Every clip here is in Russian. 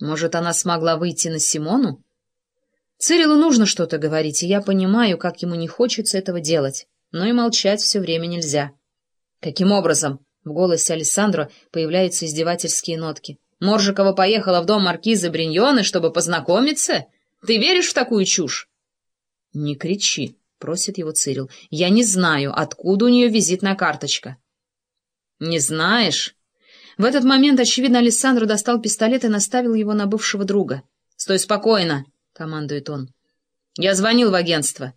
Может, она смогла выйти на Симону? Цирилу нужно что-то говорить, и я понимаю, как ему не хочется этого делать, но и молчать все время нельзя. Каким образом? В голосе Александра появляются издевательские нотки. Моржикова поехала в дом маркиза Бриньоны, чтобы познакомиться? Ты веришь в такую чушь? Не кричи, просит его Цирил. Я не знаю, откуда у нее визитная карточка. Не знаешь? В этот момент, очевидно, Александр достал пистолет и наставил его на бывшего друга. «Стой спокойно!» — командует он. «Я звонил в агентство,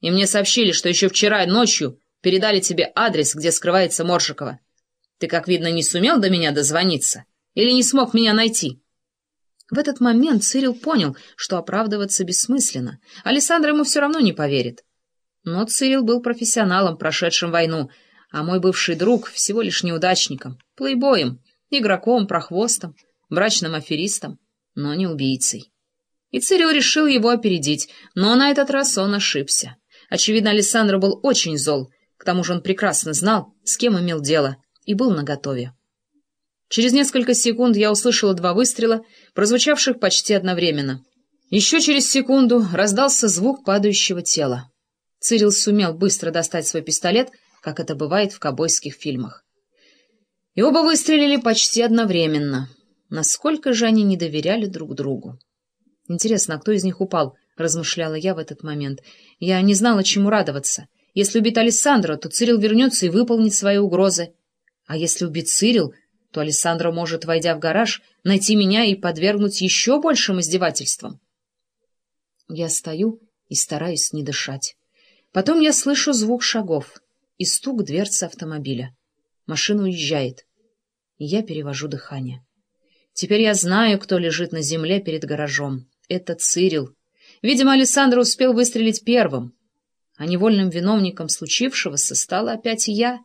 и мне сообщили, что еще вчера ночью передали тебе адрес, где скрывается Моршикова. Ты, как видно, не сумел до меня дозвониться или не смог меня найти?» В этот момент Цирил понял, что оправдываться бессмысленно. Александр ему все равно не поверит. Но Цирил был профессионалом, прошедшим войну, а мой бывший друг всего лишь неудачником, плейбоем, игроком, прохвостом, брачным аферистом, но не убийцей. И Цирил решил его опередить, но на этот раз он ошибся. Очевидно, Александр был очень зол, к тому же он прекрасно знал, с кем имел дело, и был наготове. Через несколько секунд я услышала два выстрела, прозвучавших почти одновременно. Еще через секунду раздался звук падающего тела. Цирил сумел быстро достать свой пистолет как это бывает в кобойских фильмах. И оба выстрелили почти одновременно. Насколько же они не доверяли друг другу? Интересно, а кто из них упал? Размышляла я в этот момент. Я не знала, чему радоваться. Если убит Александра, то Цирил вернется и выполнит свои угрозы. А если убит Цирил, то Александра может, войдя в гараж, найти меня и подвергнуть еще большим издевательствам. Я стою и стараюсь не дышать. Потом я слышу звук шагов и стук дверцы автомобиля. Машина уезжает. Я перевожу дыхание. Теперь я знаю, кто лежит на земле перед гаражом. Это Цирил. Видимо, Александр успел выстрелить первым. А невольным виновником случившегося стала опять я.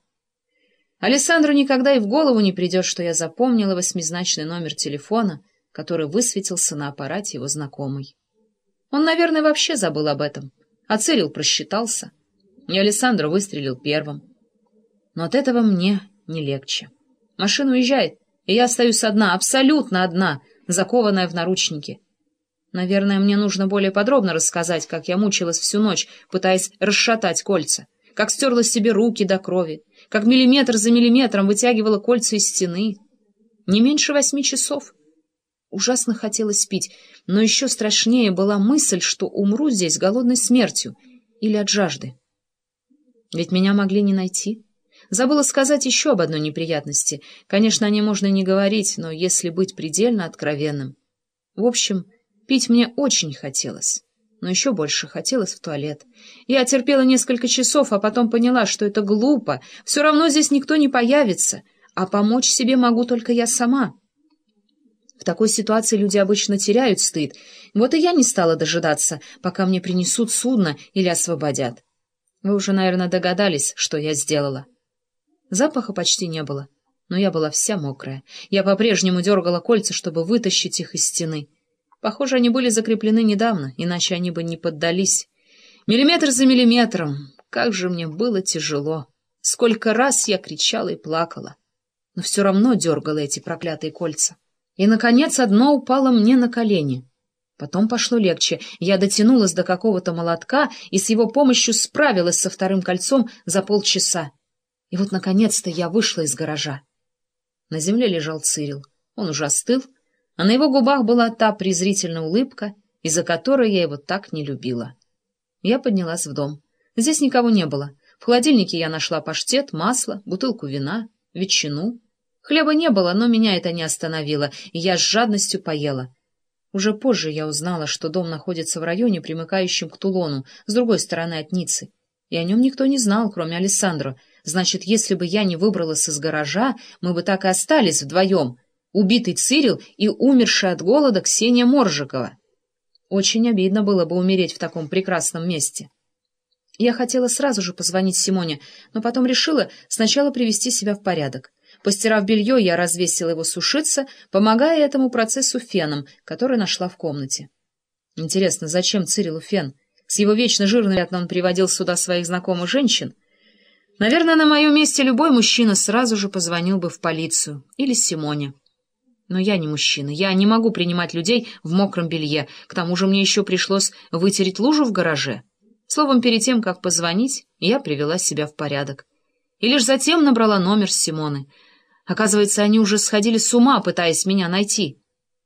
Александру никогда и в голову не придет, что я запомнила восьмизначный номер телефона, который высветился на аппарате его знакомой. Он, наверное, вообще забыл об этом, а Цирил просчитался — и Александр выстрелил первым. Но от этого мне не легче. Машина уезжает, и я остаюсь одна, абсолютно одна, закованная в наручники. Наверное, мне нужно более подробно рассказать, как я мучилась всю ночь, пытаясь расшатать кольца, как стерла себе руки до крови, как миллиметр за миллиметром вытягивала кольца из стены. Не меньше восьми часов. Ужасно хотелось пить, но еще страшнее была мысль, что умру здесь голодной смертью или от жажды. Ведь меня могли не найти. Забыла сказать еще об одной неприятности. Конечно, о ней можно не говорить, но если быть предельно откровенным. В общем, пить мне очень хотелось. Но еще больше хотелось в туалет. Я терпела несколько часов, а потом поняла, что это глупо. Все равно здесь никто не появится, а помочь себе могу только я сама. В такой ситуации люди обычно теряют стыд. Вот и я не стала дожидаться, пока мне принесут судно или освободят. Вы уже, наверное, догадались, что я сделала. Запаха почти не было, но я была вся мокрая. Я по-прежнему дергала кольца, чтобы вытащить их из стены. Похоже, они были закреплены недавно, иначе они бы не поддались. Миллиметр за миллиметром. Как же мне было тяжело. Сколько раз я кричала и плакала. Но все равно дергала эти проклятые кольца. И, наконец, одно упало мне на колени — Потом пошло легче. Я дотянулась до какого-то молотка и с его помощью справилась со вторым кольцом за полчаса. И вот, наконец-то, я вышла из гаража. На земле лежал Цирил. Он уже остыл, а на его губах была та презрительная улыбка, из-за которой я его так не любила. Я поднялась в дом. Здесь никого не было. В холодильнике я нашла паштет, масло, бутылку вина, ветчину. Хлеба не было, но меня это не остановило, и я с жадностью поела — уже позже я узнала, что дом находится в районе, примыкающем к Тулону, с другой стороны от Ниццы. И о нем никто не знал, кроме Алессандро. Значит, если бы я не выбралась из гаража, мы бы так и остались вдвоем. Убитый Цирил и умершая от голода Ксения Моржикова. Очень обидно было бы умереть в таком прекрасном месте. Я хотела сразу же позвонить Симоне, но потом решила сначала привести себя в порядок. Постирав белье, я развесила его сушиться, помогая этому процессу феном, который нашла в комнате. Интересно, зачем Цирилу фен? С его вечно жирной вероятно, он приводил сюда своих знакомых женщин? Наверное, на моем месте любой мужчина сразу же позвонил бы в полицию или Симоне. Но я не мужчина, я не могу принимать людей в мокром белье, к тому же мне еще пришлось вытереть лужу в гараже. Словом, перед тем, как позвонить, я привела себя в порядок. И лишь затем набрала номер Симоны. Оказывается, они уже сходили с ума, пытаясь меня найти.